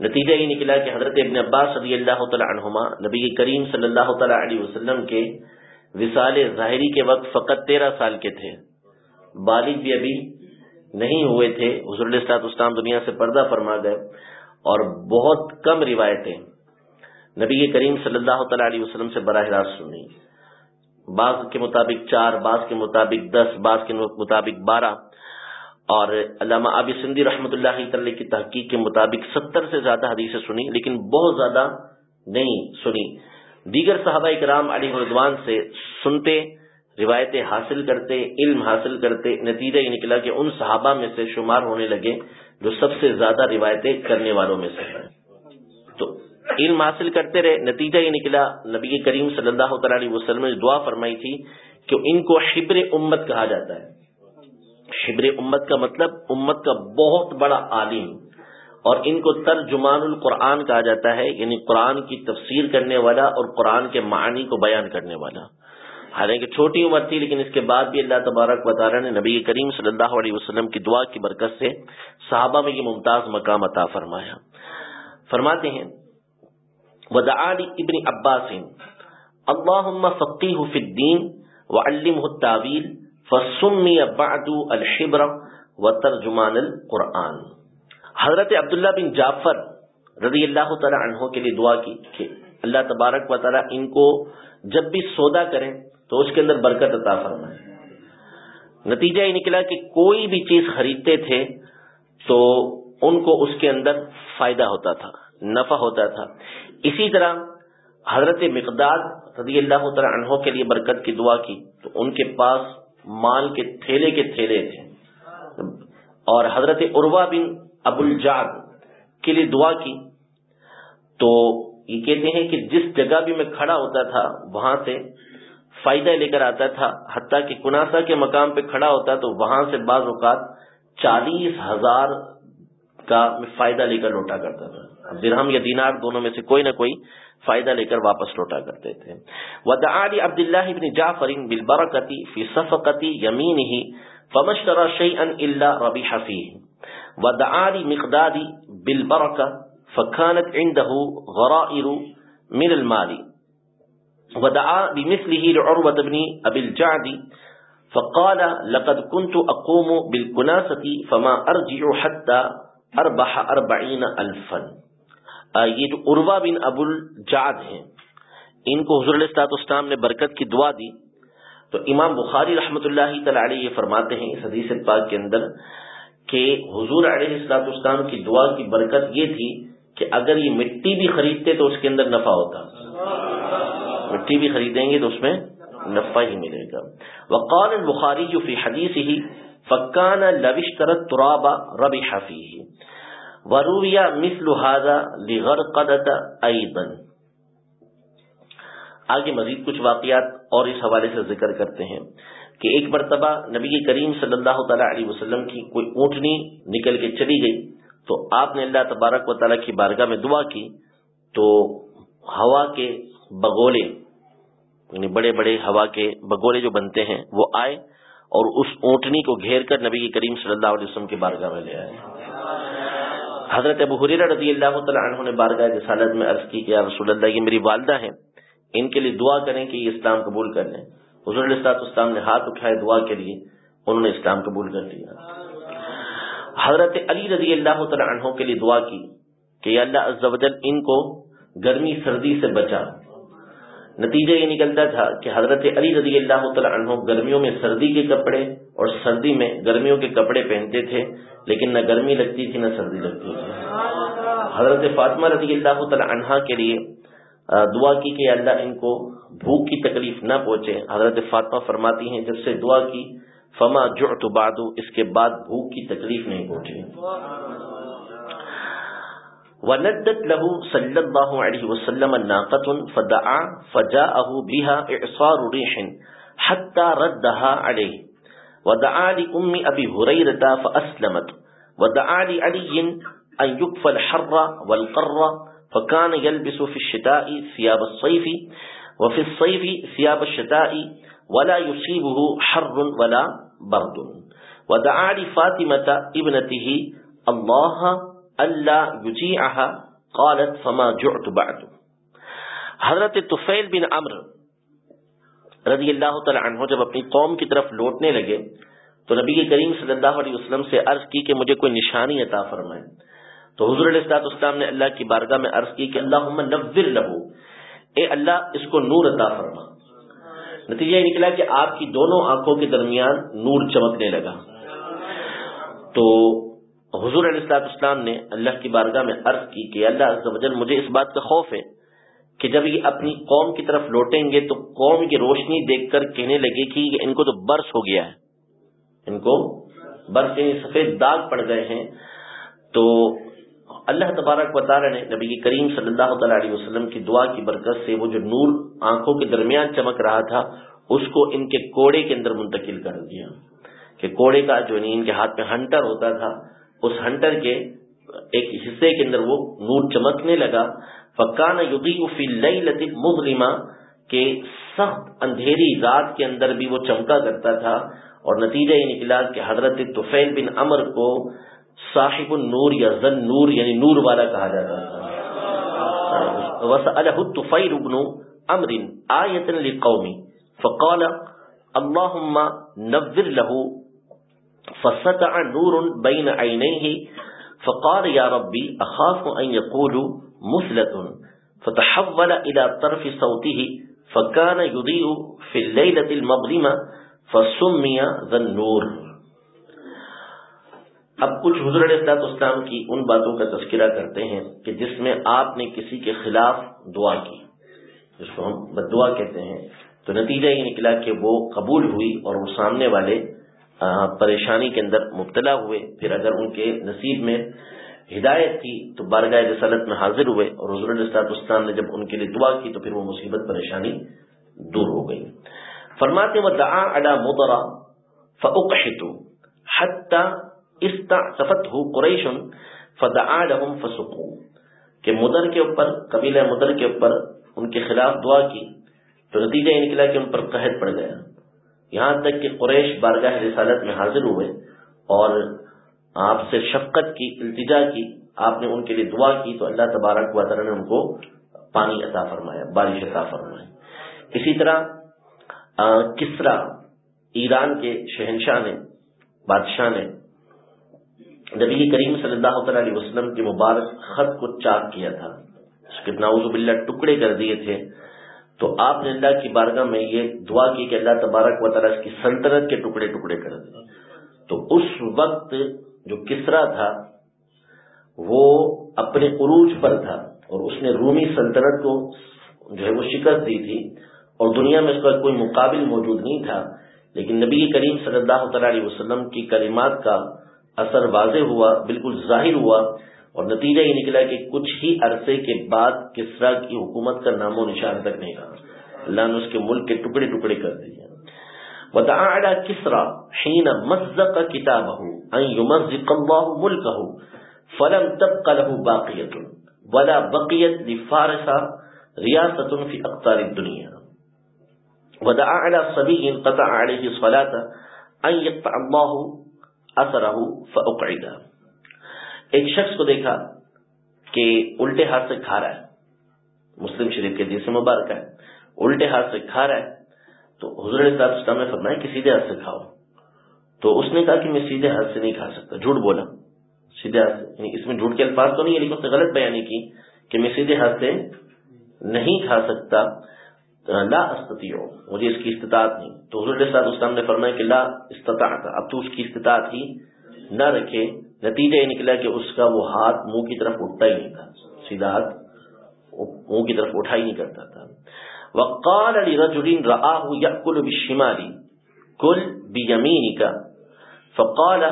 نتیجہ یہ نکلا کہ حضرت ابن عباس رضی اللہ تعالی عنہما، نبی کریم صلی اللہ تعالی علیہ وسلم کے وصال ظاہری کے وقت فقط تیرہ سال کے تھے۔ بالغ بھی ابھی نہیں ہوئے تھے۔ حضر السلاط اسلام دنیا سے پردہ فرما گئے اور بہت کم روایتیں نبی کریم صلی اللہ تعالی علیہ وسلم سے براہ راست سنی۔ بعض کے مطابق چار، بعض کے مطابق دس، بعض کے مطابق بارہ۔ اور علامہ آبی سندھی رحمۃ اللہ تعالی کی تحقیق کے مطابق ستر سے زیادہ حدیثیں سنی لیکن بہت زیادہ نہیں سنی دیگر صحابہ کرام علی مردوان سے سنتے، روایتیں حاصل کرتے، علم حاصل کرتے، نتیجہ یہ نکلا کہ ان صحابہ میں سے شمار ہونے لگے جو سب سے زیادہ روایتیں کرنے والوں میں سے ہیں۔ تو علم حاصل کرتے رہے، نتیجہ یہ نکلا، نبی کریم صلی اللہ تعالی وسلم نے دعا فرمائی تھی کہ ان کو حبر امت کہا جاتا ہے۔ حبر امت کا مطلب امت کا بہت بڑا عالم اور ان کو ترجمان القرآن کہا جاتا ہے یعنی قرآن کی تفسیر کرنے والا اور قرآن کے معنی کو بیان کرنے والا۔ حالانکہ چھوٹی عمر تھی، لیکن اس کے بعد بھی اللہ تبارک وطالعہ نے نبی کریم صلی اللہ علیہ وسلم کی دعا کی برکت سے صحابہ میں یہ ممتاز مقام عطا فرمایا۔ فرماتے ہیں ودعانی ابن عباس اللہم فقیہ فی الدین وعلمہ التاویل فسمی بعد الحبر و ترجمان القرآن۔ حضرت عبداللہ بن جعفر رضی اللہ تعالی عنہ کے لیے دعا کی کہ اللہ تبارک و تعالی ان کو جب بھی سودا کریں تو اس کے اندر برکت عطا فرمائے۔ نتیجہ یہ نکلا کہ کوئی بھی چیز خریدتے تھے تو ان کو اس کے اندر فائدہ ہوتا تھا، نفع ہوتا تھا۔ اسی طرح حضرت مقداد رضی اللہ تعالی عنہ کے لیے برکت کی دعا کی تو ان کے پاس مال کے تھیلے کے تھیلے تھے۔ اور حضرت عروا بن ابو الجاد کے لیے دعا کی۔ تو یہ کہتے ہیں کہ جس جگہ بھی میں کھڑا ہوتا تھا، وہاں سے فائدہ لے کر آتا تھا۔ حتیٰ کہ کناسا کے مقام پہ کھڑا ہوتا تو وہاں سے بعض اوقات چالیس ہزار کا فائدہ لے کر لوٹا کرتا تھا۔ درہم یا دینار دونوں میں سے کوئی نہ کوئی فائدہ لے کر واپس لوٹا کرتے تھے۔ ودعالی عبد اللہ ابن جعفر بالبرکتی فی صفقتی یمین ہی فمشترا شیئا الا ربیح فیہ ودعا لمقداد بالبركة فكانت عنده غرائر من المال۔ ودعا بمثله لعروة بن أبي الجعد فقال لقد كنت أقوم بالكناسة فما أرجع حتى أربح أربعين ألفا. یہ جو عروہ بن ابو الجعد ہیں، ان کو حضور علیہ السلام نے برکت کی دعا دی۔ تو امام بخاری رحمۃ اللہ تعالی یہ فرماتے ہیں اس حدیث پاک کے اندر کہ حضور علیہ السلاط اسلام کی دعا کی برکت یہ تھی کہ اگر یہ مٹی بھی خریدتے تو اس کے اندر نفع ہوتا۔ مٹی بھی خریدیں گے تو اس میں نفع ہی ملے گا۔ وقال البخاری جو فی حدیث ہی فکان لوشترت ترابا ربی حفی ورویا مثل هذا لغرقدت ایضا آگے مزید کچھ واقعات اور اس حوالے سے ذکر کرتے ہیں کہ ایک مرتبہ نبی کریم صلی اللہ تعالی علیہ وسلم کی کوئی اونٹنی نکل کے چلی گئی تو آپ نے اللہ تبارک و تعالیٰ کی بارگاہ میں دعا کی تو ہوا کے بگولے یعنی بڑے بڑے ہوا کے بگولے جو بنتے ہیں، وہ آئے اور اس اونٹنی کو گھیر کر نبی کریم صلی اللہ علیہ وسلم کی بارگاہ میں لے آئے۔ حضرت ابو حریر رضی اللہ تعالیٰ عنہ نے بارگاہ رسالت میں عرض کی کہ رسول اللہ، یہ میری والدہ ہیں، ان کے لیے دعا کریں کہ یہ اسلام قبول کر لیں۔ حضور السلاط اسلام نے ہاتھ اٹھائے دعا کے لیے، انہوں نے اسلام قبول کر لیا۔ حضرت علی رضی اللہ تعالی عنہ کے لیے دعا کی کہ اللہ عز و جل ان کو گرمی سردی سے بچا۔ نتیجہ یہ نکلتا تھا کہ حضرت علی رضی اللہ تعالی عنہ گرمیوں میں سردی کے کپڑے اور سردی میں گرمیوں کے کپڑے پہنتے تھے، لیکن نہ گرمی لگتی تھی، نہ سردی لگتی تھی۔ حضرت فاطمہ رضی اللہ تعالی عنہ کے لیے دعا کی کہ اللہ ان کو بھوک کی تکلیف نہ پہنچے۔ حضرت فاطمہ فرماتی ہیں، جب سے دعا کی، فما جعت بعد، اس کے بعد بھوک کی تکلیف نہیں پہنچی۔ وندت له صلی اللہ علیہ وسلم الناقة فدعا فجاءه بها اعصار ريح حتى ردها عليه. ودعا لأم أبي هريرة فأسلمت. ودعا لعلي أن يكفى الحر والقر فكان يلبس في الشتاء ثياب الصيف وفي الصيف ثياب الشتاء ولا يصيبه حر ولا برد. ودعا لفاطمة ابنته الله ألا يجيعها قالت فما جعت بعد. حضرت طفیل بن عمر رضی اللہ تعالی عنہ جب اپنی قوم کی طرف لوٹنے لگے تو نبی کریم صلی اللہ علیہ وسلم سے عرض کی کہ مجھے کوئی نشانی عطا فرمائے. تو حضور علیہ السلاط اسلام نے اللہ کی بارگاہ میں عرض کی کہ اللہ نور لہو، اے اللہ اس کو نور عطا فرما. نتیجہ یہ نکلا کہ آپ کی دونوں آنکھوں کے درمیان نور چمکنے لگا. تو حضور علیہ السلاط اسلام نے اللہ کی بارگاہ میں عرض کی کہ اللہ عز و جل مجھے اس بات کا خوف ہے کہ جب یہ اپنی قوم کی طرف لوٹیں گے تو قوم کی روشنی دیکھ کر کہنے لگے کہ ان کو تو برس ہو گیا ہے۔ ان کو برس یعنی سفید داغ پڑ گئے ہیں۔ تو اللہ تبارک و تعالی نے نبی کریم صلی اللہ تعالی علیہ وسلم کی دعا کی برکت سے وہ جو نور آنکھوں کے درمیان چمک رہا تھا، اس کو ان کے کوڑے کے اندر منتقل کر دیا۔ کہ کوڑے کا جو یعنی ان کے ہاتھ میں ہنٹر ہوتا تھا اس ہنٹر کے ایک حصے کے اندر وہ نور چمکنے لگا۔ فکان یدی فی لطف مغلما کے سخت اندھیری رات کے اندر بھی وہ چمکا کرتا تھا۔ اور نتیجہ یہ نکلا کہ حضرت طفیل بن امر کو صاحب النور یا زن نور یعنی نور والا کہا جاتا ہے وسأله الطفيل بن امر آية لقومي فقال اللهم نذر له فسطع نور بين عينيه فقال يا ربي أخاف أن يقول مثلة فتحول إلى طرف صوته فكان يضيء في الليلة المظلمة فسمي ذا النور۔ اب کچھ حضر السلاط اسلام کی ان باتوں کا تذکرہ کرتے ہیں کہ جس میں آپ نے کسی کے خلاف دعا کی، جس کو ہم بد دعا کہتے ہیں۔ تو نتیجہ یہ نکلا کہ وہ قبول ہوئی اور وہ سامنے والے پریشانی کے اندر مبتلا ہوئے۔ پھر اگر ان کے نصیب میں ہدایت تھی تو بارگاہ رسالت میں حاضر ہوئے اور حضور السلاط اسلام نے جب ان کے لیے دعا کی تو پھر وہ مصیبت، پریشانی دور ہو گئی۔ فرماتے و دعا ادا مدرا فوقت حتہ استعصفت ہو قریشن فدعا لهم کہ مدر کے اوپر، قبیلہ مدر کے اوپر ان کے خلاف دعا کی تو نتیجہ یہ نکلا کہ ان پر قہد پڑ گیا۔ یہاں تک کہ قریش بارگاہ رسالت میں حاضر ہوئے اور آپ سے شفقت کی، التجا کی، آپ نے ان کے لیے دعا کی، تو اللہ تبارک و تعالیٰ نے ان کو پانی عطا فرمایا، بارش عطا فرمایا اسی طرح کسرا، ایران کے شہنشاہ نے، بادشاہ نے نبی کریم صلی اللہ تعالی علیہ وسلم کے مبارک خط کو چاک کیا تھا۔ اس کے ناؤز باللہ ٹکڑے کر دیے تھے۔ تو آپ نے اللہ کی بارگاہ میں یہ دعا کی کہ اللہ تبارک و تعالیٰ اس کی سلطنت کے ٹکڑے ٹکڑے کر دیں تو اس وقت جو کسرا تھا، وہ اپنے عروج پر تھا اور اس نے رومی سلطنت کو جو ہے وہ شکست دی تھی اور دنیا میں اس کا کوئی مقابل موجود نہیں تھا، لیکن نبی کریم صلی اللہ تعالی علیہ وسلم کی کلمات کا اثر واضح ہوا، بالکل ظاہر ہوا۔ اور نتیجہ یہ نکلا کہ کچھ ہی عرصے کے بعد کسرا کی حکومت کا نام و نشان تک نہیں رہا۔ اللہ نے اس کے ملک کے ٹکڑے ٹکڑے کر دیے۔ وتعالى كسرى حين مزق كتابه أن يمزق الله ملكه فلم تبق له باقية ولا بقيت لفارس رياسة في أقطار الدنيا۔ ودعا على صبي قطع عليه الصلاة أن يقطع الله أثره فأقعده ایک شخص کو دیکھا کہ الٹے ہاتھ سے کھا رہا ہے۔ مسلم شریف کے جسم مبارک ہے۔ الٹے ہاتھ سے کھا رہا ہے۔ تو حضور صاحب اسلام نے فرمایا کہ سیدھے ہاتھ سے کھاؤ۔ تو اس نے کہا کہ میں سیدھے ہاتھ سے نہیں کھا سکتا۔ جھوٹ بولا۔ سیدھے ہاتھ سے یعنی اس میں جھوٹ کے الفاظ تو نہیں ہے، لیکن اس نے غلط بیانی کی کہ میں سیدھے ہاتھ سے نہیں کھا سکتا۔ لا استطیع، مجھے اس کی استطاعت نہیں۔ تو حضور صاحب اسلام نے فرمایا کہ لا استطاعت اب تو اس کی استطاعت ہی نہ رکھے۔ نتیجہ یہ نکلا کہ اس کا وہ ہاتھ منہ کی طرف اٹھتا ہی نہیں تھا۔ سیدھا ہاتھ منہ کی طرف اٹھا ہی نہیں کرتا تھا۔ وقال لرجل رآه يأكل بالشمال كل بيمينك فقال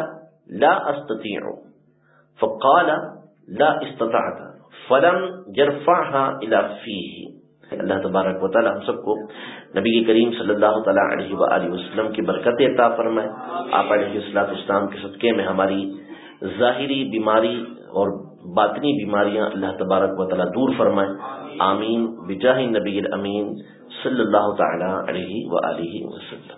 لا استطيع فقال لا استطعت۔ فلم يرفعها الى فيه اللہ تبارک و تعالی ہم سب کو نبی کریم صلی اللہ تعالی علیہ وآلہ وسلم کی برکت عطا فرمائے۔ آپ علیہ الصلوۃ والسلام کے صدقے میں ہماری ظاہری بیماری اور باطنی بیماریاں اللہ تبارک و تعالیٰ دور فرمائے۔ آمین۔ بجاہ نبی الامین صلی اللہ تعالی علیہ وآلہ وسلم۔